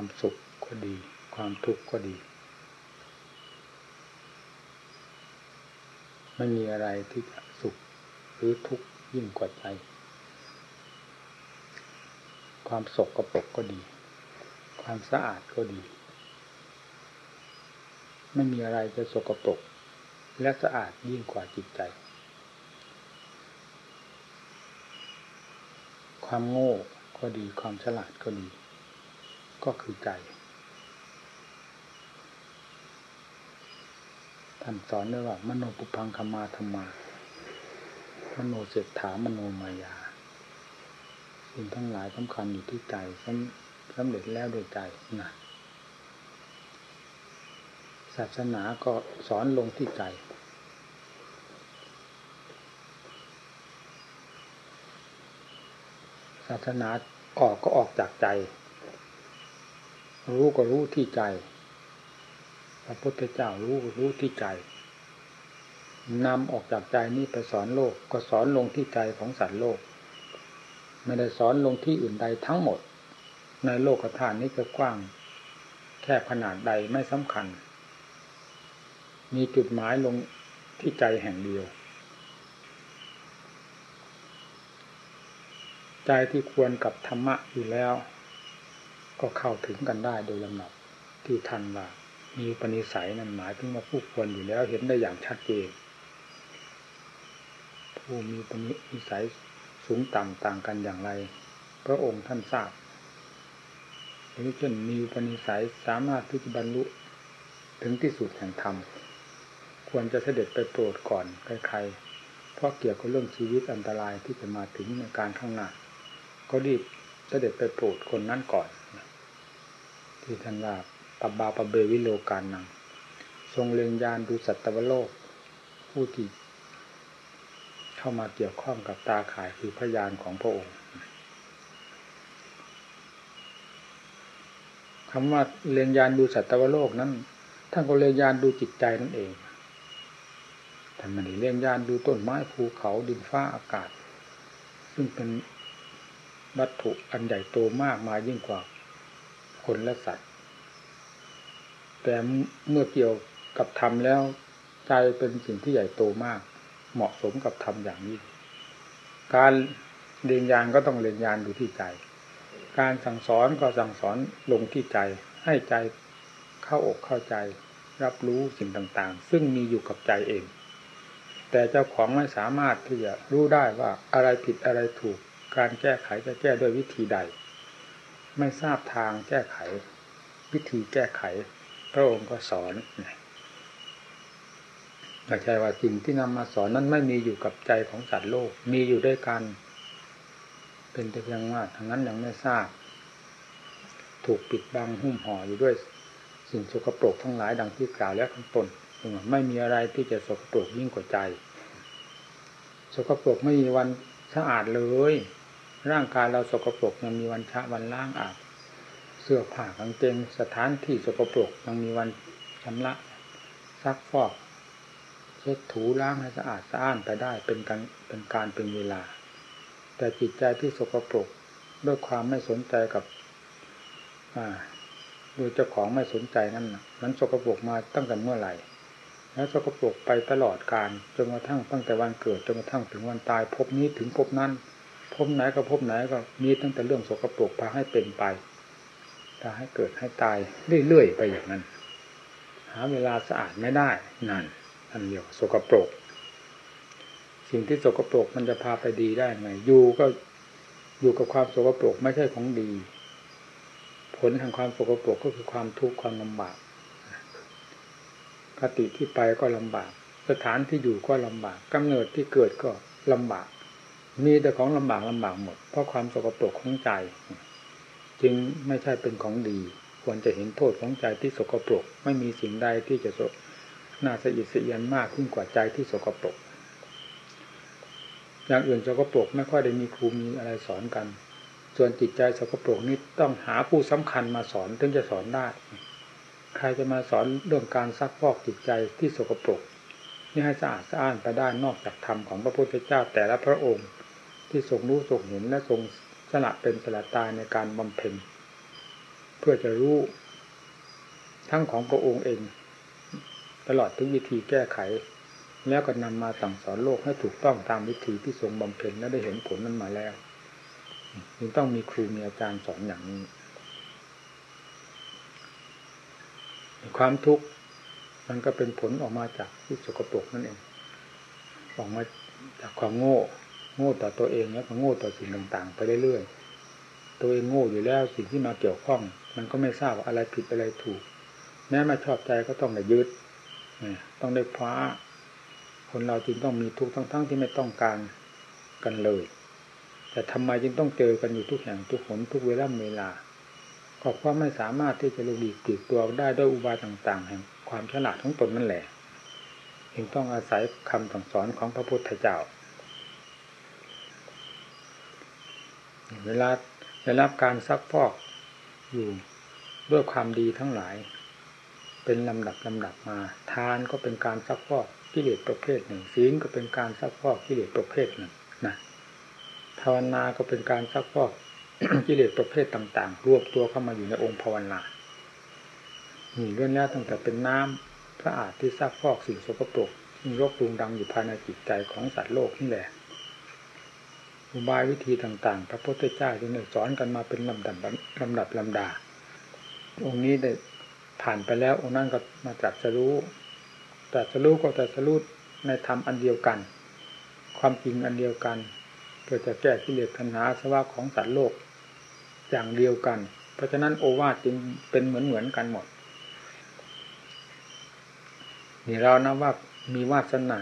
ความสุขก็ดี ความทุกข์ก็ดี ไม่มีอะไรที่จะสุขหรือทุกข์ยิ่งกว่าใจ ความสกปรกก็ดี ความสะอาดก็ดี ไม่มีอะไรจะสกปรกและสะอาดยิ่งกว่าจิตใจ ความโง่ก็ดีความฉลาดก็ดี ก็คือใจ ท่านสอนด้วยว่า มโนปุพังคมาธรรมา มโนเศรษฐามโนมายาสิ่งทั้งหลายสำคัญอยู่ที่ใจสำเร็จแล้วโดยใจนะศาสนาก็สอนลงที่ใจศาสนาออกก็ออกจากใจ รู้ก็รู้ที่ใจ พระพุทธเจ้ารู้รู้ที่ใจนำออกจากใจนี้ไปสอนโลก ก็สอนลงที่ใจของสัตว์โลก ไม่ได้สอนลงที่อื่นใดทั้งหมด ในโลกฐานนี้จะกว้าง แค่ขนาดใดไม่สำคัญ มีจุดหมายลงที่ใจแห่งเดียว ใจที่ควรกับธรรมะอยู่แล้ว ก็เข้าถึงกันได้โดยลำดับที่ทันว่ามีปณิสัยนั้นหมายถึงว่าผู้ควรอยู่แล้วเห็นได้อย่างชัดเจนผู้มีปณิสัยสูงต่ำต่างกันอย่างไร พระองค์ท่านทราบหรือเช่นมีปณิสัยสามารถที่จะบรรลุถึงที่สุดแห่งธรรมควรจะเสด็จไปโปรดก่อนใครๆ เพราะเกี่ยวกับเรื่องชีวิตอันตรายที่จะมาถึงในการข้างหน้า ก็รีบเสด็จไปโปรดคนนั้นก่อน ที่ท่านว่าปบบาปเบวิโลการนัง ทรงเล็งยานดูสัตวโลก ผู้ที่เข้ามาเกี่ยวข้องกับตาข่ายคือพยานของพระองค์คำว่าเรียนยานดูสัตวโลกนั้นท่านก็เรียนยานดูจิตใจนั่นเองท่านไม่ได้เรียนยานดูต้นไม้ภูเขาดินฟ้าอากาศ ซึ่งเป็นวัตถุอันใหญ่โตมากมายิ่งกว่าคนและสัตว์ แต่เมื่อเกี่ยวกับธรรมแล้ว ใจเป็นสิ่งที่ใหญ่โตมาก เหมาะสมกับธรรมอย่างนี้ การเรียนยานก็ต้องเรียนยานดูที่ใจ การสั่งสอนก็สั่งสอนลงที่ใจ ให้ใจเข้าอกเข้าใจ รับรู้สิ่งต่างๆ ซึ่งมีอยู่กับใจเอง แต่เจ้าของไม่สามารถที่จะรู้ได้ว่าอะไรผิดอะไรถูก การแก้ไขจะแก้ด้วยวิธีใด ไม่ทราบทางแก้ไข วิธีแก้ไข ระองค์ก็สอนไม่ใช่ว่าสิ่งที่นำมาสอนนั้นไม่มีอยู่กับใจของสัตว์โลก มีอยู่ด้วยกัน เป็นแต่เพียงว่าทางนั้นยังไม่ทราบ ถูกปิดบังหุ้มห่ออยู่ด้วย สิ่งสกปรกทั้งหลายดังที่กล่าวแล้วข้างต้นไม่มีอะไรที่จะสกปรกยิ่งกว่าใจ สกปรกไม่มีวันสะอาดเลย ร่างกายเราสกปรกยังมีวันชะวันล้างอาบ สื้อผ้ากางเกงสถานที่สกปรกยังมีวันชำระซักฟอกเช็ดถูล้างให้สะอาดสะอ้านไปได้เป็นการเป็นการเป็นเวลา แต่จิตใจที่สกปรกด้วยความไม่สนใจกับดยเจ้าของไม่สนใจนั่นนะมันสกปรกมาตั้งแต่เมื่อไหร่ แล้วสกปรกไปตลอดการจนกระทั่งตั้งแต่วันเกิดจนกระทั่งถึงวันตายพบนี้ถึงพบนั้นพบไหนก็พบไหนก็มีตั้งแต่เรื่องสกปรกพาให้เป็นไป พาให้เกิดให้ตายเรื่อยๆไปอย่างนั้น หาเวลาสะอาดไม่ได้นั่นอันเดียวสกปรก สิ่งที่สกปรกมันจะพาไปดีได้ไงอยู่ก็อยู่กับความสกปรกไม่ใช่ของดี ผลแห่งความสกปรกก็คือความทุกข์ความลำบากคติที่ไปก็ลำบาก สถานที่อยู่ก็ลำบากกำเนิดที่เกิดก็ลำบาก มีแต่ของลำบากลำบากหมด เพราะความสกปรกของใจ จึงไม่ใช่เป็นของดี ควรจะเห็นโทษของใจที่สกปรก ไม่มีสิ่งใดที่จะน่าสะอิดสะเอียนมากขึ้นกว่าใจที่สกปรก อย่างอื่นสกปรกไม่ค่อยได้มีครูมีอะไรสอนกัน ส่วนจิตใจสกปรกนี้ต้องหาผู้สำคัญมาสอนถึงจะสอนได้ ใครจะมาสอนเรื่องการซักฟอกจิตใจที่สกปรกนี่ให้สะอาดสะอ้านไปได้นอกจากธรรมของพระพุทธเจ้าแต่ละพระองค์ ที่ทรงรู้ทรงเห็นและทรง สละเป็นสละตายในการบำเพ็ญเพื่อจะรู้ทั้งของพระองค์เอง ตลอดทุกวิธีแก้ไข แล้วก็นำมาสั่งสอนโลกให้ถูกต้องตามวิธีที่ทรงบำเพ็ญและได้เห็นผลนั้นมาแล้วจึงต้องมีครูมีอาจารย์สอนอย่างนี้ ความทุกข์มันก็เป็นผลออกมาจากที่สกปรกนั่นเอง ออกมาจากความโง่ โง่ต่อตัวเองแล้วก็โง่ต่อสิ่งต่างๆ ไปเรื่อยๆตัวเองโง่อยู่แล้วสิ่งที่มาเกี่ยวข้อง มันก็ไม่ทราบว่าอะไรผิดอะไรถูก แม้ม่ชอบใจก็ต้องได้ยึดต้องได้คว้าคนเราจึงต้องมีทุกข์ทั้งๆที่ไม่ต้องการกันเลย แต่ทำไมจึงต้องเจอกันอยู่ทุกแห่งทุกหนทุกเวลาเวลาก็เพราะไม่สามารถที่จะลุกดีกลีกตัวได้ด้วยอุบายต่างๆ แห่งความฉลาดของตนนั่นแหละจึงต้องอาศัยคำสั่งสอนของพระพุทธเจ้า เวลาได้รับการซักฟอกอยู่ด้วยความดีทั้งหลาย เป็นลำดับลำดับมา ทานก็เป็นการซักฟอกกิเลสประเภทหนึ่งศีลก็เป็นการซักฟอกกิเลสประเภทหนึ่งนะภาวนาก็เป็นการซักฟอกกิเลสประเภทต่างๆ รวบตัวเข้ามาอยู่ในองค์ภาวนานี่เรื่องนี้ตั้งแต่เป็นน้ำสะอาดที่ซักฟอกสิ่งสกปรกมีรกรุงดังอยู่ภายในจิตใจของสัตว์โลกนี่แหละ อุบายวิธีต่างๆ พระพุทธเจ้าจึงได้สอนกันมาเป็นลำดับลำดับลำดา องค์นี้ได้ผ่านไปแล้วองค์นั้นก็มาตรัสรู้ตรัสรู้ก็ตรัสรู้ในธรรมอันเดียวกัน ความจริงอันเดียวกันเพื่อจะแก้กิเลสทันหาสวะของสัตว์โลกอย่างเดียวกัน เพราะฉะนั้นโอวาทจึงเป็นเหมือนเหมือนกันหมดนี่เรานะว่ามีวาสนา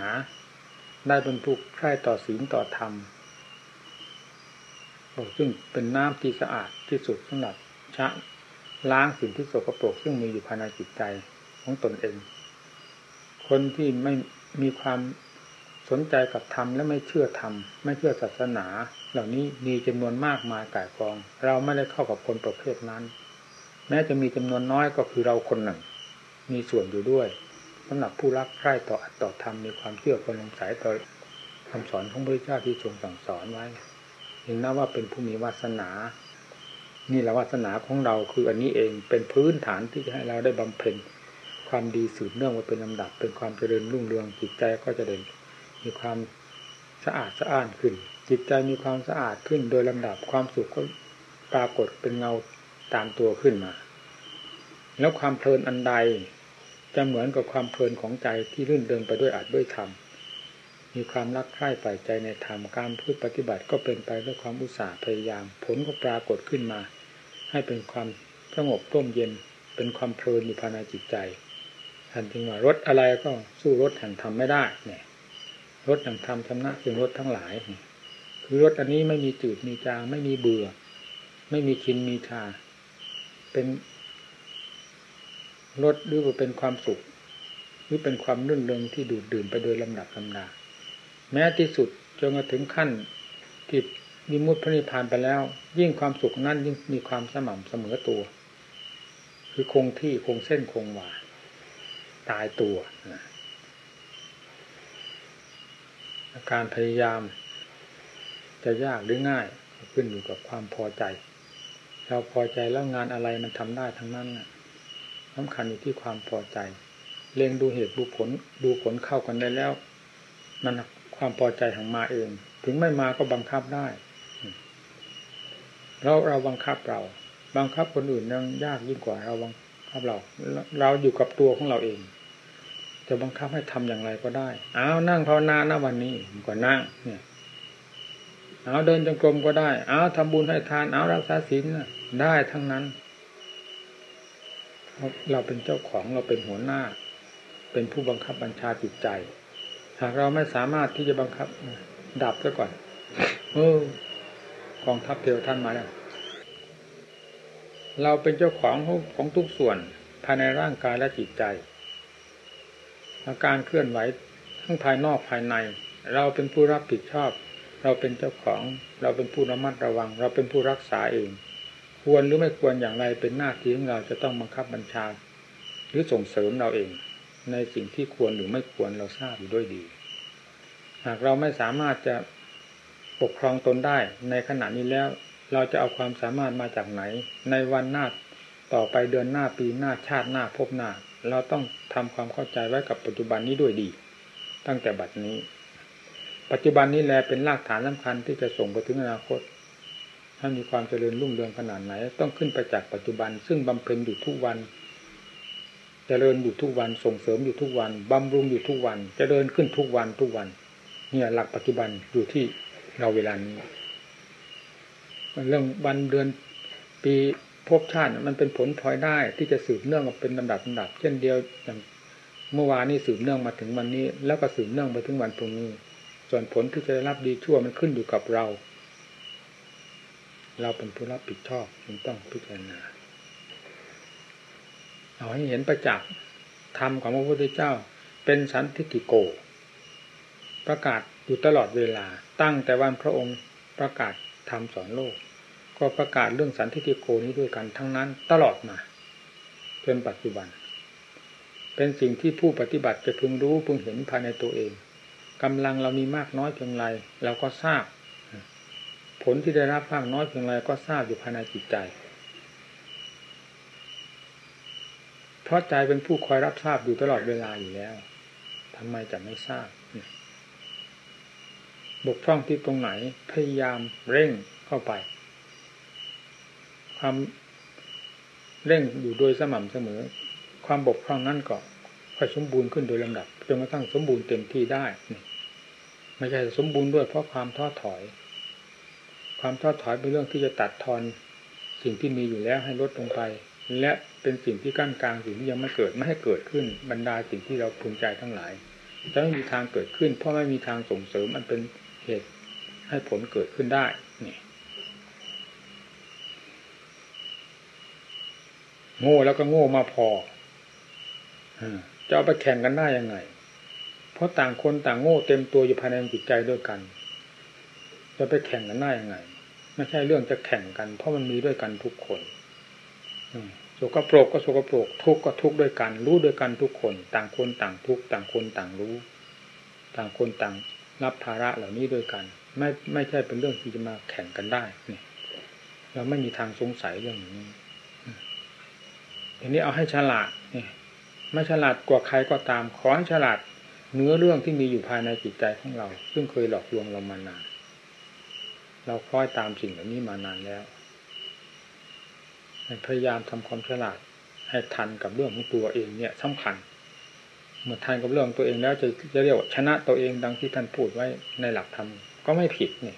ได้บรรทุกใคร่ต่อศีลต่อธรรม ซึ่งเป็นน้ำที่สะอาดที่สุดสำหรับชะล้างสิ่งที่สกปรกซึ่งมีอยู่ภายในจิตใจของตนเอง คนที่ไม่มีความสนใจกับธรรมและไม่เชื่อธรรมไม่เชื่อศาสนา เหล่านี้มีจำนวนมากมายก่ายกอง เราไม่ได้เข้ากับคนประเภทนั้น แม้จะมีจำนวนน้อยก็คือเราคนหนึ่ง มีส่วนอยู่ด้วยสำหรับผู้รักใคร่ต่ออัตต่อธรรมมีความเชื่อคนลงสายต่อคำสอนของพระเจ้าที่ทรงสั่งสอนไว้ เห็นนะว่าเป็นผู้มีวาสนา นี่แหละวาสนาของเราคืออันนี้เองเป็นพื้นฐานที่จะให้เราได้บำเพ็ญความดีสืบเนื่องมาเป็นลำดับ เป็นความเจริญรุ่งเรืองจิตใจก็จะเด่นมีความสะอาดสะอ้านขึ้น จิตใจมีความสะอาดขึ้น โดยลำดับความสุขก็ปรากฏเป็นเงาตามตัวขึ้นมา แล้วความเพลินอันใดจะเหมือนกับความเพลินของใจที่รื่นเดินไปด้วยอาจด้วยธรรม มีความรักใคร่ใฝ่ใจในธรรมการพูดปฏิบัติก็เป็นไปด้วยความอุตสาห์พยายาม ผลก็ปรากฏขึ้นมา ให้เป็นความสงบร่มเย็น เป็นความเพลินอยู่ภายในจิตใจท่านจึงว่ารถอะไรก็สู้รถแห่งธรรมไม่ได้เนี่ยรถแห่งธรรมชำนะจึงรถทั้งหลาย คือรถอันนี้ไม่มีจืดมีจาง ไม่มีเบื่อ ไม่มีชินมีชา เป็นรสหรือว่าเป็นความสุข หรือเป็นความรื่นเริงที่ดูดดื่มไปโดยลำดับลำดา แม้ที่สุดจนถึงขั้นที่มีมุตพระนิพพานไปแล้ว ยิ่งความสุขนั้นยิ่งมีความสม่ำเสมอตัว คือคงที่คงเส้นคงวาตายตัวการพยายาม จะยากหรือง่ายขึ้นอยู่กับความพอใจ เราพอใจแล้วงานอะไรมันทำได้ทั้งนั้นนะสำคัญอยู่ที่ความพอใจ เล็งดูเหตุดูผลดูผลเข้ากันได้แล้ว มัน ความพอใจของมาเอง ถึงไม่มาก็บังคับได้ เราเราบังคับเรา บังคับคนอื่นยังยากยิ่งกว่าเราบังคับเรา เราอยู่กับตัวของเราเอง จะบังคับให้ทำอย่างไรก็ได้เอานั่งภาวนาณวันนี้ก็นั่ง เนี่ยเอาเดินจงกรมก็ได้ เอาทำบุญให้ทาน เอารักษาศีลได้ทั้งนั้น เราเป็นเจ้าของเราเป็นหัวหน้า เป็นผู้บังคับบัญชาจิตใจ หากเราไม่สามารถที่จะบังคับ ดับซะก่อนเออกองทัพเทวท่านมาแล้วเราเป็นเจ้าของของทุกส่วนภายในร่างกายและจิตใจ อาการเคลื่อนไหวทั้งภายนอกภายใน เราเป็นผู้รับผิดชอบ เราเป็นเจ้าของ เราเป็นผู้ระมัดระวัง เราเป็นผู้รักษาเอง ควรหรือไม่ควรอย่างไรเป็นหน้าที่ของเราจะต้องบังคับบัญชา หรือส่งเสริมเราเอง ในสิ่งที่ควรหรือไม่ควรเราทราบอยู่ด้วยดี หากเราไม่สามารถจะปกครองตนได้ ในขณะนี้แล้ว เราจะเอาความสามารถมาจากไหน ในวันหน้าต่อไปเดือนหน้าปีหน้าชาติหน้าพบหน้า เราต้องทำความเข้าใจไว้กับปัจจุบันนี้ด้วยดี ตั้งแต่บัดนี้ ปัจจุบันนี้แลเป็นรากฐานสำคัญที่จะส่งไปถึงอนาคต ถ้ามีความเจริญรุ่งเรืองขนาดไหน ต้องขึ้นไปจากปัจจุบัน ซึ่งบำเพ็ญอยู่ทุกวัน จเจริญอยู่ทุกวันส่งเสริมอยู่ทุกวันบำรุงอยู่ทุกวันจเจริญขึ้นทุกวันทุกวัน เนี่ยหลักปัจจุบันอยู่ที่เราเวลานี้เรื่องวันเดือนปีภพชาติมันเป็นผลพลอยได้ที่จะสืบเนื่องเป็นลำดับลำดับ เช่นเดียวอย่างเมื่อวานนี้สืบเนื่องมาถึงวันนี้ แล้วก็สืบเนื่องไปถึงวันพรุ่งนี้ ส่วนผลที่จะได้รับดีชั่วมันขึ้นอยู่กับเรา เราเป็นผู้รับผิดชอบจึงต้องพิจารณา เอาให้เห็นประจักษ์ธรรมของพระพุทธเจ้า เป็นสันทิฏฐิโก ประกาศอยู่ตลอดเวลา ตั้งแต่วันพระองค์ประกาศธรรมสอนโลก ก็ประกาศเรื่องสันทิฏฐิโกนี้ด้วยกันทั้งนั้นตลอดมาจนปัจจุบัน เป็นสิ่งที่ผู้ปฏิบัติจะพึงรู้พึงเห็นภายในตัวเองกำลังเรามีมากน้อยเพียงไรเราก็ทราบ ผลที่ได้รับมากน้อยเพียงไรก็ทราบอยู่ภายในจิตใจ เพราะใจเป็นผู้คอยรับทราบอยู่ตลอดเวลาอยู่แล้วทำไมจะไม่ทราบบกพร่องที่ตรงไหนพยายามเร่งเข้าไป ความเร่งอยู่โดยสม่ำเสมอ ความบกพร่องนั่นก็ค่อยสมบูรณ์ขึ้นโดยลำดับจนกระทั่งสมบูรณ์เต็มที่ได้ไม่ใช่สมบูรณ์ด้วยเพราะความท้อถอย ความท้อถอยเป็นเรื่องที่จะตัดทอนสิ่งที่มีอยู่แล้วให้ลดลงไป และ เป็นสิ่งที่กั้นกลางสิ่งที่ยังไม่เกิดไม่ให้เกิดขึ้นบรรดาสิ่งที่เราภูมิใจทั้งหลายจะไม่มีทางเกิดขึ้น เพราะไม่มีทางส่งเสริมมันเป็นเหตุให้ผลเกิดขึ้นได้นี่โง่แล้วก็โง่มาพอจะเอาไปแข่งกันได้ยังไง เพราะต่างคนต่างโง่เต็มตัวอยู่ภายในจิตใจด้วยกัน จะไปแข่งกันได้ยังไง ไม่ใช่เรื่องจะแข่งกัน เพราะมันมีด้วยกันทุกคน สกปรกก็สกปรกทุกข์ก็ทุกข์ด้วยกัน รู้ด้วยกันทุกคน ต่างคนต่างทุกข์ต่างคนต่างรู้ ต่างคนต่างรับภาระเหล่านี้ด้วยกัน ไม่ไม่ใช่เป็นเรื่องที่จะมาแข่งกันได้เนี่ยเราไม่มีทางสงสัยเรื่องนี้ทีนี้เอาให้ฉลาดเนี่ยไม่ฉลาดกว่าใครก็ตาม ขอให้ฉลาดเนื้อเรื่องที่มีอยู่ภายในจิตใจของเรา ซึ่งเคยหลอกลวงเรามานาน เราคล้อยตามสิ่งเหล่านี้มานานแล้ว พยายามทำความฉลาดให้ทันกับเรื่องของตัวเองเนี่ยสำคัญ เมื่อทันกับเรื่องตัวเองแล้วจะจะเรียกว่าชนะตัวเองดังที่ท่านพูดไว้ในหลักธรรมก็ไม่ผิดนี่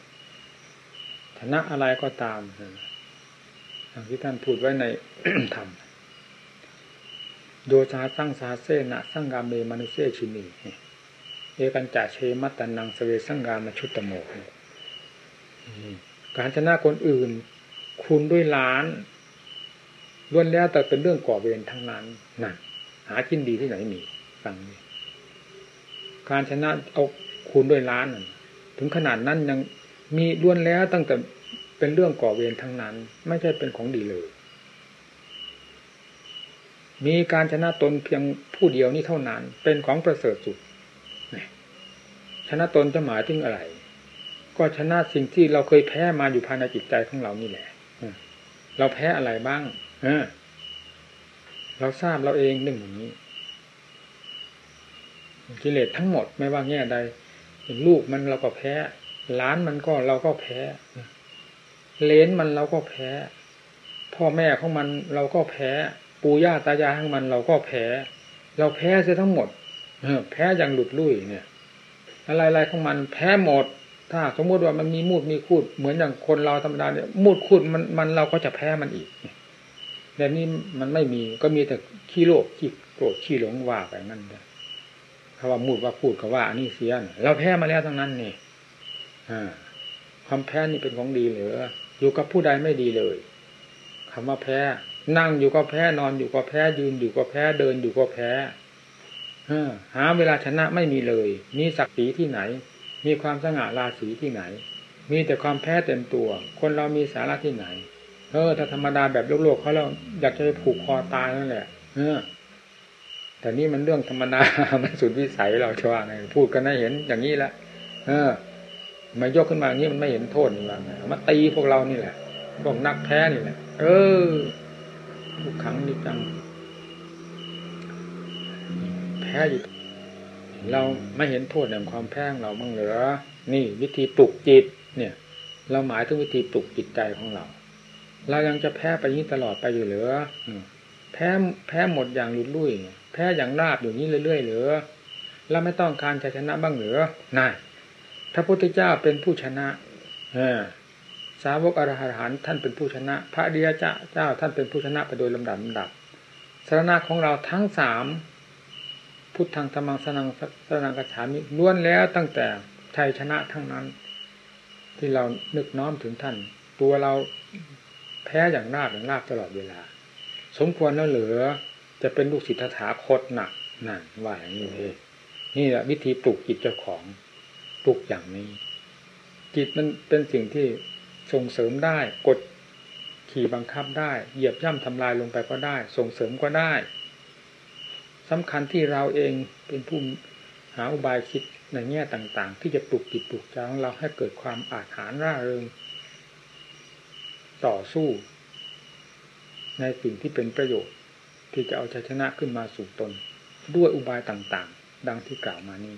ชนะอะไรก็ตามดังที่ท่านพูดไว้ในธรรมโยชาตั้างสาเซนะสังกามเมมนุเซชินีเอกันจ่าเชมัตตันังสเวสังกามชุตตโมการชนะคนอื่น คุณด้วยล้าน ล้วนแล้วแต่เป็นเรื่องก่อเวรทั้งนั้นนั่นหากินดีที่ไหนมีฟังนี่การชนะเอาคูณด้วยล้านถึงขนาดนั้นยังมีล้วนแล้วตั้งแต่เป็นเรื่องก่อเวรทั้งนั้น ไม่ใช่เป็นของดีเลย มีการชนะตนเพียงผู้เดียวนี้เท่านั้น เป็นของประเสริฐสุดชนะตนจะหมายถึงอะไร ก็ชนะสิ่งที่เราเคยแพ้มาอยู่ภายในจิตใจของเรานี่แหละเราแพ้อะไรบ้าง เราทราบเราเองเรื่งอย่างนี้กิเลสทั้งหมดไม่ว่าแง่ใดลูกมันเราก็แพ้ล้านมันก็เราก็แพ้เลนมันเราก็แพ้ พ่อแม่ของมันเราก็แพ้ ปู่ย่าตายายของมันเราก็แพ้ เราแพ้เสียทั้งหมดแพ้อย่างหลุดลุ่ยเนี่ย อะไรๆของมันแพ้หมด ถ้าสมมติว่ามันมีมูดมีคูดเหมือนอย่างคนเราธรรมดาเนี่ยมูดคูดมันมันเราก็จะแพ้มันอีก แบบนี้มันไม่มีก็มีแต่ขี้โลภขี้โกรธขี้หลงว่าไปนั่นเลยคำว่ามูดว่าพูดเขาว่าอันนี้เสียนเราแพ้มาแล้วทั้งนั้นนี่ความแพ้นี่เป็นของดีหรืออยู่กับผู้ใดไม่ดีเลยคำว่าแพ้ นั่งอยู่ก็แพ้นอนอยู่ก็แพ้ยืนอยู่ก็แพ้เดินอยู่ก็แพ้หาเวลาชนะไม่มีเลยมีศักดิ์ศรีที่ไหน มีความสง่าราศีที่ไหน มีแต่ความแพ้เต็มตัว คนเรามีสาระที่ไหน เออถ้าธรรมดาแบบโลกๆเขาแล้วอยากจะไปผูกคอตายนั่นแหละเออแต่นี่มันเรื่องธรรมดา มันสุดวิสัยเราชว่าไงพูดกันให้เห็นอย่างนี้แหละเออ มายกขึ้นมาอย่างนี้มันไม่เห็นโทษนี่ว่ามาตีพวกเรานี่แหละพวกนักแพ้นี่แหละ เออทุกขังนิจังแพ้อยู่เราไม่เห็นโทษแห่งความแพ้งเราบ้างเหรอ นี่วิธีปลุกจิต เนี่ย เราหมายถึงวิธีปลุกจิตใจของเรา เรายังจะแพ้ไปนี้ตลอดไปอยู่เหรือ แพ้แพ้หมดอย่างลุดลุ่ย แพ้อย่างราบอยู่นี้เรื่อยๆเหรือเราไม่ต้องการชัยชนะบ้างเหรือนายพระพุทธเจ้าเป็นผู้ชนะเอสาวกอรหันท่านเป็นผู้ชนะ พระเดียเจ้าเจ้าท่านเป็นผู้ชนะไปโดยลำดับลำดับสารณะของเราทั้งสามพุทธังธรรมังสนังสนังกระฉามิล้วนแล้วตั้งแต่ชัยชนะทั้งนั้น ที่เรานึกน้อมถึงท่าน ตัวเรา แพ้อย่างราบอย่างราบตลอดเวลา สมควรแล้วเหลือ จะเป็นลูกศิษย์ถาคตหนักนั่นว่าอย่างนี้เองนี่แหละวิธีปลุกจิตเจ้าของปลุกอย่างนี้ จิตมันเป็นสิ่งที่ส่งเสริมได้กดขี่บังคับได้ เหยียบย่ำทำลายลงไปก็ได้ ส่งเสริมก็ได้สำคัญที่เราเองเป็นผู้หาอุบายคิดในแง่ต่าง ๆ ที่จะปลุกจิตปลุกใจของเราให้เกิดความอาถรรพ์ร่าเริง ต่อสู้ ในสิ่งที่เป็นประโยชน์ ที่จะเอาชัยชนะขึ้นมาสู่ตน ด้วยอุบายต่างๆ ดังที่กล่าวมานี้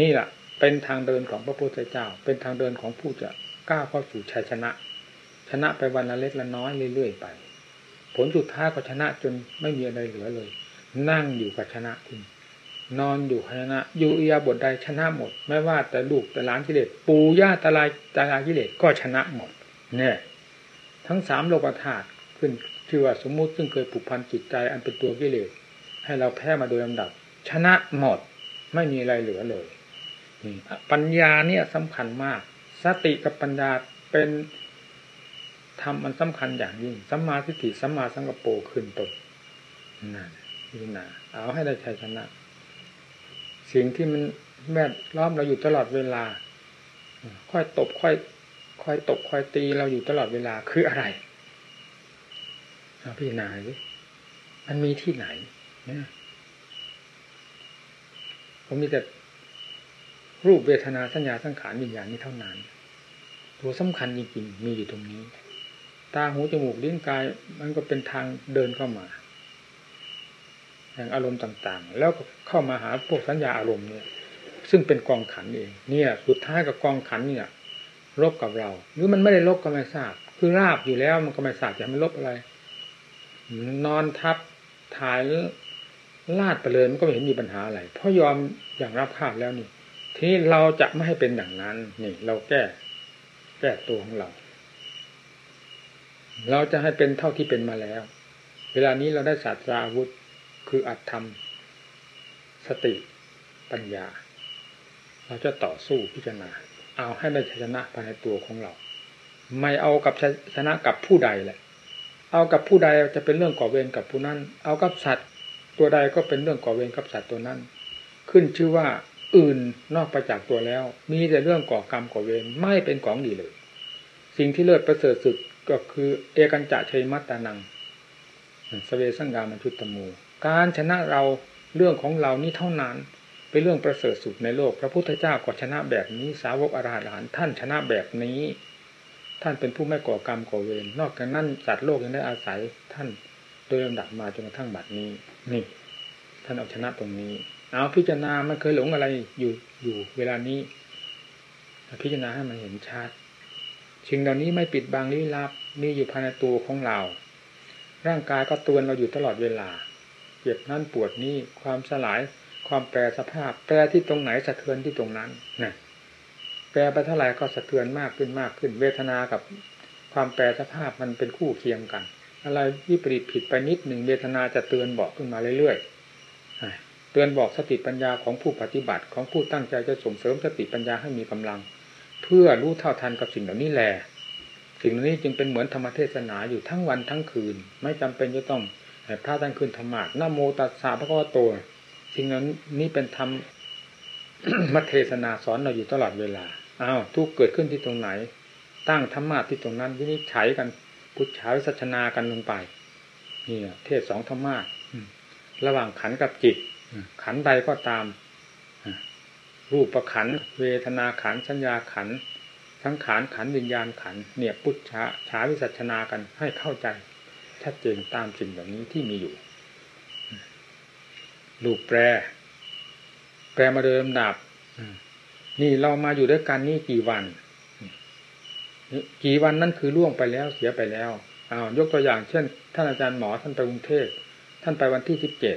นี่แหละเป็นทางเดินของพระพุทธเจ้า เป็นทางเดินของผู้จะก้าวเข้าสู่ชัยชนะ ชนะไปวันละเล็กละน้อยเรื่อยๆไป ผลสุดท้ายก็ชนะจนไม่มีอะไรเหลือเลย นั่งอยู่กับชนะคุณนอนอยู่ชนะ อยู่อียาบทใดชนะหมด ไม่ว่าแต่ลูกแต่หลานกิเลสปูย่าตาลายตาลายกิเลสก็ชนะหมดเนี่ย ทั้งสามโลกธาตุขึ้นชื่อว่าสมมุติซึ่งเคยผูกพันจิตใจอันเป็นตัวกิเลสให้เราแพ้มาโดยลำดับ ชนะหมดไม่มีอะไรเหลือเลยปัญญาเนี่ยสำคัญมาก สติกับปัญญาเป็นทำมันสำคัญอย่างยิ่งสัมมาทิฏฐิสัมมาสังกปรขึ้นตนนั่นนี่นาเอาให้ได้ชัยชนะ สิ่งที่มันแวดล้อมเราอยู่ตลอดเวลา ค่อยตบค่อย คอยตบค่อยตีเราอยู่ตลอดเวลาคืออะไรเอาพี่นาดิมันมีที่ไหนเนี่ยผมมีแต่รูปเวทนาสัญญาสังขารวิญญาณนี้เท่านั้น ตัวสำคัญจริงๆมีอยู่ตรงนี้ ตาหูจมูกลิ้นกาย มันก็เป็นทางเดินเข้ามาแห่งอารมณ์ต่างๆ แล้วเข้ามาหาพวกสัญญาอารมณ์เนี่ย ซึ่งเป็นกองขันเอง เนี่ย สุดท้ายกับกองขันเนี่ย ลบกับเรา หรือมันไม่ได้ลบก็ไม่ทราบ คือราบอยู่แล้วมันก็ไม่ทราบจะมันลบอะไร นอนทับถ่ายลาดไปเลยมันก็ไม่เห็นมีปัญหาอะไร เพราะยอมอย่างรับภาพแล้วนี่ ทีนี้เราจะไม่ให้เป็นอย่างนั้นนี่ เราแก้ แก้ตัวของเรา เราจะให้เป็นเท่าที่เป็นมาแล้ว เวลานี้เราได้ศาสตราอาวุธ คืออัตธรรม สติปัญญา เราจะต่อสู้พิจารณา เอาให้ได้ชนะภายในตัวของเรา ไม่เอากับชนะกับผู้ใดแหละ เอากับผู้ใดจะเป็นเรื่องก่อเวรกับผู้นั้น เอากับสัตว์ ตัวใดก็เป็นเรื่องก่อเวรกับสัตว์ตัวนั้น ขึ้นชื่อว่าอื่นนอกไปจากตัวแล้ว มีแต่เรื่องก่อกรรมก่อเวรไม่เป็นของดีเลย สิ่งที่เลิศประเสริฐสุดก็คือเอกันจะชัยมัตตานังสเวสังกามันชุตตมูการชนะเราเรื่องของเรานี้เท่านั้น เป็นเรื่องประเสริฐสุดในโลก พระพุทธเจ้าก็ชนะแบบนี้ สาวกอรหันต์ท่านชนะแบบนี้ ท่านเป็นผู้ไม่ก่อกรรมก่อเวรนอกจากนั้นจัดโลกยังได้อาศัยท่านโดยลำดับมาจนกระทั่งบัดนี้นี่ ท่านเอาชนะตรงนี้ เอาพิจารณามันเคยหลงอะไรอยู่อยู่เวลานี้พิจารณาให้มันเห็นชัดสิ่งเหล่านี้ไม่ปิดบังลี้ลับมีอยู่ภายในตัวของเรา ร่างกายก็ตวนเราอยู่ตลอดเวลา เจ็บนั่นปวดนี่ความสลาย ความแปรสภาพ แปรที่ตรงไหนสะเทือนที่ตรงนั้นนะแปรไปเท่าไหร่ก็สะเทือนมากขึ้นมากขึ้น เวทนากับความแปรสภาพมันเป็นคู่เคียงกัน อะไรที่ปริผิดไปนิดหนึ่งเวทนาจะเตือนบอกขึ้นมาเรื่อยๆเตือนบอกสติปัญญาของผู้ปฏิบัติของผู้ตั้งใจจะส่งเสริมสติปัญญาให้มีกำลัง เพื่อรู้เท่าทันกับสิ่งเหล่านี้แหละสิ่งเหล่านี้จึงเป็นเหมือนธรรมเทศนาอยู่ทั้งวันทั้งคืน ไม่จำเป็นจะต้องพระท่านคืนธรรมะนโมตัสสะพระก็โต สิ่งนั้นนี้เป็นธรรมมัทเทศนาสอนเราอยู่ตลอดเวลาอ้าวทุกเกิดขึ้นที่ตรงไหน ตั้งธรรมะที่ตรงนั้นวินิจฉัยกันพุทธาวิสัชนากันลงไปนี่เทศสองธรรมะระหว่างขันกับจิตขันใดก็ตามรูปประขันเวทนาขันสัญญาขันสังขารขันวิญญาณขันเนี่ยพุทธาฉาวิสัชนากันให้เข้าใจชชัดเจนตามสิ่งเหล่านี้ที่มีอยู่ รูปแปร แปรมาโดยลำดับนี่เรามาอยู่ด้วยกันนี่กี่วัน กี่วันนั่นคือล่วงไปแล้วเสียไปแล้วอ้าวยกตัวอย่างเช่น ท่านอาจารย์หมอท่านไปกรุงเทพท่านไปวันที่สิบเจ็ด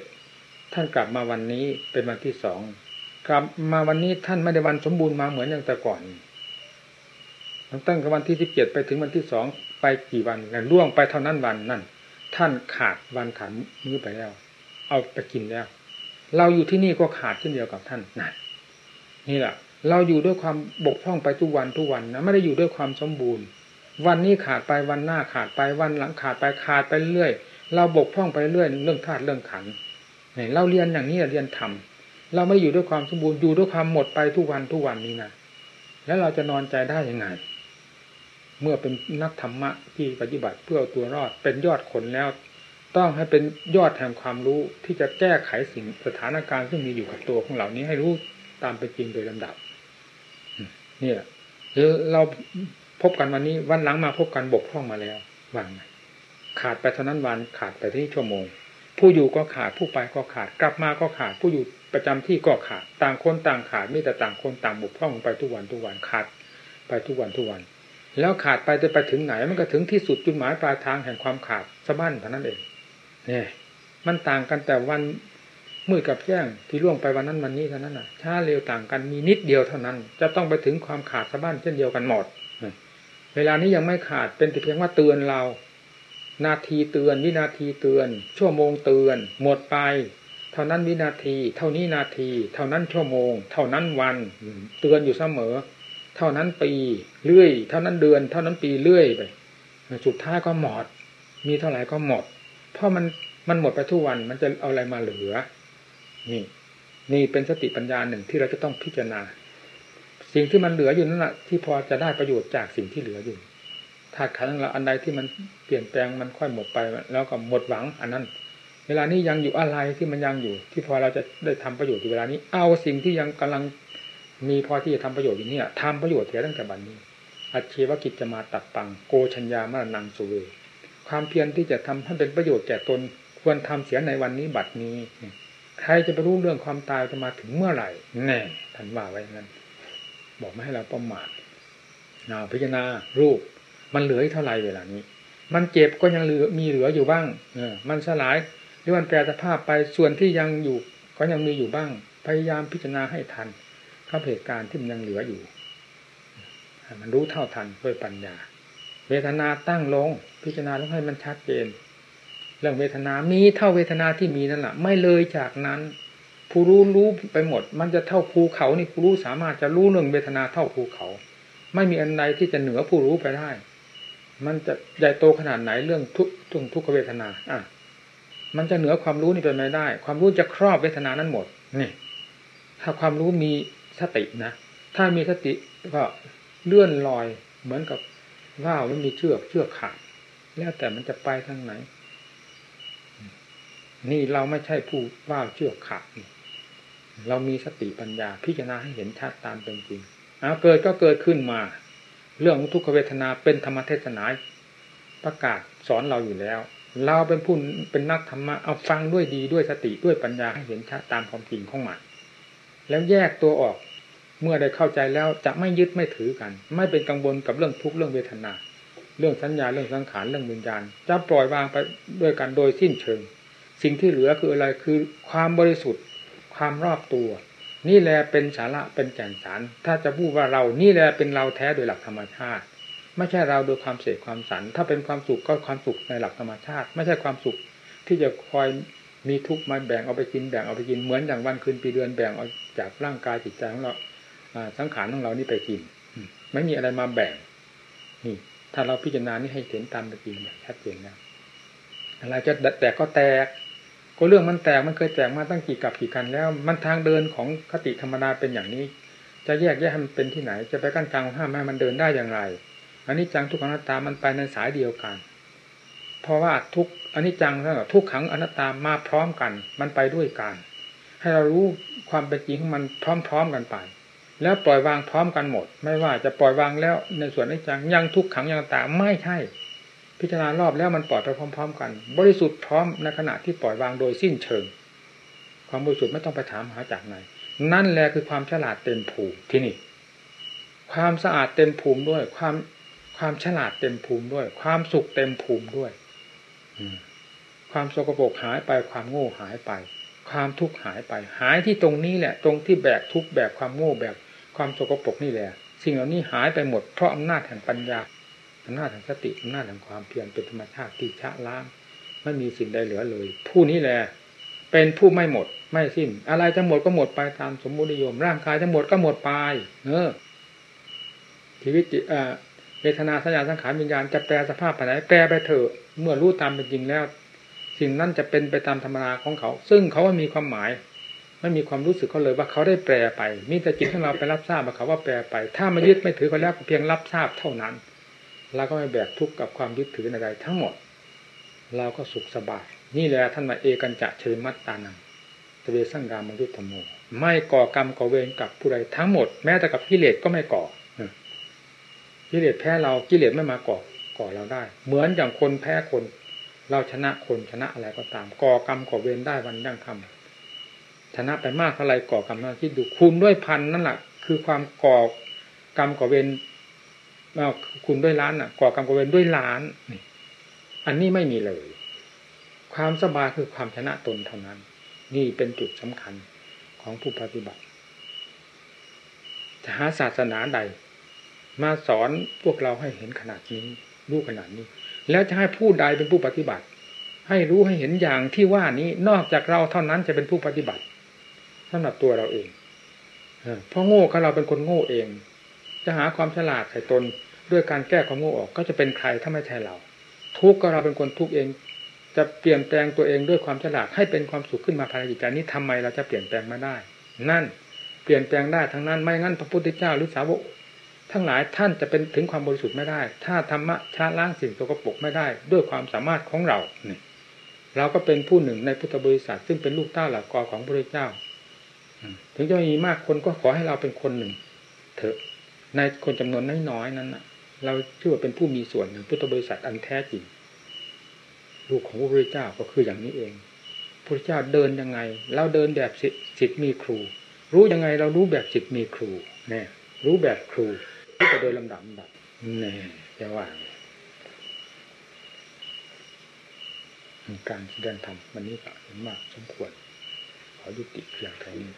ท่านกลับมาวันนี้เป็นวันที่สองกลับมาวันนี้ท่านไม่ได้วันสมบูรณ์มาเหมือนอย่างแต่ก่อนตั้งแต่วันที่สิบเจ็ดไปถึงวันที่สองไปกี่วันแล้วล่วงไปเท่านั้นวันนั่นท่านขาดวันขาดมื้อไปแล้ว เอาไปกินแล้ว เราอยู่ที่นี่ก็ขาดเช่นเดียวกับท่านนั่นนี่แหละเราอยู่ด้วยความบกพร่องไปทุกวันทุกวันนะไม่ได้อยู่ด้วยความสมบูรณ์ วันนี้ขาดไปวันหน้าขาดไปวันหลังขาดไปขาดไปเรื่อยเราบกพร่องไปเรื่อยเรื่องธาตุเรื่องขันเนี่ยเราเรียนอย่างนี้เรียนทำเราไม่อยู่ด้วยความสมบูรณ์อยู่ด้วยความหมดไปทุกวันทุกวันนี้นะแล้วเราจะนอนใจได้ยังไง เมื่อเป็นนักธรรมะที่ปฏิบัติเพื่อตัวรอดเป็นยอดคนแล้ว ต้องให้เป็นยอดแห่งความรู้ที่จะแก้ไขสิ่งสถานการณ์ซึ่งมีอยู่กับตัวของเหล่านี้ให้รู้ตามเป็นจริงโดยลำดับเนี่ยเราพบกันวันนี้วันหลังมาพบกันบกพร่องมาแล้ววันขาดไปเท่านั้นวันขาดไปที่ชั่วโมง ผู้อยู่ก็ขาดผู้ไปก็ขาด กลับมาก็ขาด ผู้อยู่ประจำที่ก็ขาด ต่างคนต่างขาดไม่แต่ต่างคนต่างบกพร่องไปทุกวันทุกวันขาดไปทุกวันทุกวัน แล้วขาดไปจะไปถึงไหนมันก็ถึงที่สุดจุดหมายปลายทางแห่งความขาดสะบั้นเท่านั้นเอง เนี่ยมันต่างกันแต่วันมืดกับแจ้งที่ล่วงไปวันนั้นวันนี้เท่านั้นน่ะช้าเร็วต่างกันมีนิดเดียวเท่านั้น จะต้องไปถึงความขาดสะบั้นเช่นเดียวกันหมดเวลานี้ยังไม่ขาดเป็นแต่เพียงว่าเตือนเรา นาทีเตือน วินาทีเตือน ชั่วโมงเตือน หมดไป เท่านั้นวินาที เท่านี้นาที เท่านั้นชั่วโมง เท่านั้นวัน เตือนอยู่เสมอ เท่านั้นปีเรื่อย เท่านั้นเดือน เท่านั้นปีเรื่อยไปสุดท้ายก็หมด มีเท่าไหร่ก็หมด เพราะมันมันหมดไปทุกวันมันจะเอาอะไรมาเหลือ นี่ นี่เป็นสติปัญญาหนึ่งที่เราจะต้องพิจารณา สิ่งที่มันเหลืออยู่นั่นแหละที่พอจะได้ประโยชน์จากสิ่งที่เหลืออยู่ถ้าขันเราอันใดที่มันเปลี่ยนแปลงมันค่อยหมดไปแล้วก็หมดหวังอันนั้น เวลานี้ยังอยู่อะไรที่มันยังอยู่ ที่พอเราจะได้ทำประโยชน์ในเวลานี้ เอาสิ่งที่ยังกำลังมีพอที่จะทำประโยชน์อยู่เนี่ยทำประโยชน์เสียตั้งแต่บัดนนี้ อัจฉวกิจจะมาตัดปังโกชัญญามรนังสุเว ความเพียรที่จะทำให้เป็นประโยชน์แก่ตน ควรทำเสียในวันนี้บัดนี้ ใครจะไปรู้เรื่องความตายจะมาถึงเมื่อไหร่แน่ท่านว่าไว้งั้น บอกไม่ให้เราประมาทนาพิจารณารูป มันเหลือเท่าไรเวลานี้ มันเจ็บก็ยังเหลือมีเหลืออยู่บ้าง เออ มันสลายหรือมันแปรสภาพไปส่วนที่ยังอยู่ ก็ยังมีอยู่บ้าง พยายามพิจารณาให้ทันกับเหตุการณ์ที่มันยังเหลืออยู่มันรู้เท่าทันด้วยปัญญา เวทนาตั้งลง พิจารณาต้องให้มันชัดเจนเรื่องเวทนามีเท่าเวทนาที่มีนั่นแหละไม่เลยจากนั้นผู้รู้รู้ไปหมด มันจะเท่าภูเขานี่ผู้รู้สามารถจะรู้เรื่องเวทนาเท่าภูเขา ไม่มีอันใดที่จะเหนือผู้รู้ไปได้ มันจะใหญ่โตขนาดไหนเรื่องทุกทุกทุกเวทนา อะ มันจะเหนือความรู้นี่เป็นไม่ได้ ความรู้จะครอบเวทนานั้นหมดนี่ถ้าความรู้มีสตินะถ้ามีสติก็เลื่อนลอยเหมือนกับ ว่าวมันมีเชือกเชือกขาดแล้วแต่มันจะไปทางไหน นี่เราไม่ใช่ผู้ว่าวเชื่อขาดเรามีสติปัญญา พิจารณาให้เห็นชัดตามเป็นจริงเอาเกิดก็เกิดขึ้นมา เรื่องทุกขเวทนาเป็นธรรมเทศนาประกาศสอนเราอยู่แล้ว เราเป็นผู้เป็นนักธรรมะเอาฟังด้วยดีด้วยสติด้วยปัญญาให้เห็นชัดตามความจริงของมันแล้วแยกตัวออก เมื่อได้เข้าใจแล้วจะไม่ยึดไม่ถือกัน ไม่เป็นกังวลกับเรื่องทุกข์เรื่องเวทนา เรื่องสัญญาเรื่องสังขารเรื่องวิญญาณ จะปล่อยวางไปด้วยกันโดยสิ้นเชิง สิ่งที่เหลือคืออะไรคือความบริสุทธิ์ ความรอบตัว นี่แหละเป็นสาระเป็นแก่นสาร ถ้าจะพูดว่าเรานี่แหละเป็นเราแท้โดยหลักธรรมชาติ ไม่ใช่เราโดยความเสกความสัน ถ้าเป็นความสุขก็ความสุขในหลักธรรมชาติ ไม่ใช่ความสุขที่จะคอยมีทุกข์มาแบ่งเอาไปกินแบ่งเอาไปกินเหมือนอย่างวันคืนปีเดือนแบ่งเอาจากร่างกายจิตใจของเรา สังขารของเรานี่ไปกินไม่มีอะไรมาแบ่ง นี่ ถ้าเราพิจารณานี่ให้เห็นตามเป็นจริงอย่างชัดเจนนะอะไรจะแตกก็แตก ก็เรื่องมันแตกมันเคยแตกมาตั้งกี่กับกี่กันแล้ว มันทางเดินของคติธรรมดาเป็นอย่างนี้ จะแยกแยกให้มันเป็นที่ไหน จะไปกั้นกลางห้ามให้มันเดินได้อย่างไรอันนี้จังทุกอนัตตามันไปในสายเดียวกัน เพราะว่าทุกอันนี้จังแล้วทุกขังอนัตตามาพร้อมกัน มันไปด้วยกัน ให้เรารู้ความเป็นจริงของมันพร้อม ๆกันไป แล้วปล่อยวางพร้อมกันหมด ไม่ว่าจะปล่อยวางแล้วในส่วนนี้จังยังทุกขังยังตาไม่ใช่ พิจารณารอบแล้วมันปล่อยไปพร้อม ๆ กัน บริสุทธิ์พร้อมในขณะที่ปล่อยวางโดยสิ้นเชิง ความบริสุทธิ์ไม่ต้องไปถามหาจากไหนนั่นแหละคือความฉลาดเต็มภูมิที่นี่ ความสะอาดเต็มภูมิด้วย ความความฉลาดเต็มภูมิด้วย ความสุขเต็มภูมิด้วยความสกปรกหายไปความโง่หายไป ความทุกข์หายไป หายที่ตรงนี้แหละ ตรงที่แบกทุกข์แบกความโง่แบก ความสกปรกนี่แหละ สิ่งเหล่านี้หายไปหมดเพราะอำนาจแห่งปัญญาอำนาจแห่งสติอำนาจแห่งความเพียรเป็นธรรมชาติที่ชะล้างไม่มีสิ่งใดเหลือเลย ผู้นี้แหละเป็นผู้ไม่หมด ไม่สิ้น อะไรจะหมดก็หมดไปตามสมมุติยม ร่างกายจะหมดก็หมดไปเออชีวิตเวทนาสัญญาสังขารวิญญาณจะแปลสภาพไปไหนแปลไปเถอะเมื่อรู้ตามเป็นจริงแล้ว สิ่งนั้นจะเป็นไปตามธรรมนาของเขา ซึ่งเขาไม่มีความหมาย ไม่มีความรู้สึกเขาเลยว่าเขาได้แปลไปมีแต่จิตของเราไปรับทราบว่าเขาว่าแปลไป ถ้าม่ยึดไม่ถือเขาแล้วเพียงรับทราบเท่านั้นเราก็ไม่แบกทุกข์กับความยึดถือใดๆทั้งหมด เราก็สุขสบาย นี่แหละท่านว่าเอกันจะเชยมัตตานังตเวสังกามยุทธโมไม่ก่อกรรมก่อเวรกับผู้ใดทั้งหมด แม้แต่กับกิเลสก็ไม่ก่อกิเลสแพ้เรากิเลสไม่มาก่อก่อเราได้ เหมือนอย่างคนแพ้คน เราชนะคนชนะอะไรก็ตาม ก่อกรรมก่อเวรได้วันยั่งคำ ชนะไปมากเท่าไรก่อกรรมนั้นคิดดูคูณด้วยพันนั่นแหละคือความก่อกรรมก่อเวรคุณด้วยล้านอะ ก่อกรรมก่อเวรด้วยล้านนี่อันนี้ไม่มีเลย ความสบายคือความชนะตนเท่านั้น นี่เป็นจุดสำคัญของผู้ปฏิบัติจะหาศาสนาใด มาสอนพวกเราให้เห็นขนาดนี้รู้ขนาดนี้ แล้วจะให้ผู้ใดเป็นผู้ปฏิบัติ ให้รู้ให้เห็นอย่างที่ว่านี้นอกจากเราเท่านั้นจะเป็นผู้ปฏิบัติ สำหรับตัวเราเองเพราะโง่ก็เราเป็นคนโง่เอง จะหาความฉลาดใส่ตนด้วยการแก้ความโง่ออกก็จะเป็นใครถ้าไม่ใช่เรา ทุกก็เราเป็นคนทุกเอง จะเปลี่ยนแปลงตัวเองด้วยความฉลาดให้เป็นความสุขขึ้นมาภายในจิตใจนี้ทำไมเราจะเปลี่ยนแปลงมาได้ นั่นเปลี่ยนแปลงได้ทั้งนั้นไม่งั้นพระพุทธเจ้าหรือสาวกทั้งหลายท่านจะเป็นถึงความบริสุทธิ์ไม่ได้ ถ้าธรรมะชาล้างสิ่งตกปรกไม่ได้ ด้วยความสามารถของเราเนี่ยเราก็เป็นผู้หนึ่งในพุทธบริษัทซึ่งเป็นลูกเต้าหลักกอของพระพุทธเจ้า ถึงจะมีมากคนก็ขอให้เราเป็นคนหนึ่ง เถอะ ในคนจำนวนน้อยๆนั้นนะเราชื่อว่าเป็นผู้มีส่วนหนึ่งพุทธบริษัทอันแท้จริงลูกของพระพุทธเจ้าก็คืออย่างนี้เองพระพุทธเจ้าเดินยังไง เราเดินแบบสิทธิ์มีครู รู้ยังไงเรารู้แบบสิทธิ์มีครูเนี่ยรู้แบบครูที่ไปโดยลำดับแบบแน่จะว่าการแสดงธรรมวันนี้ก็เห็นมากสมควรขอยุติเพียงเท่านี้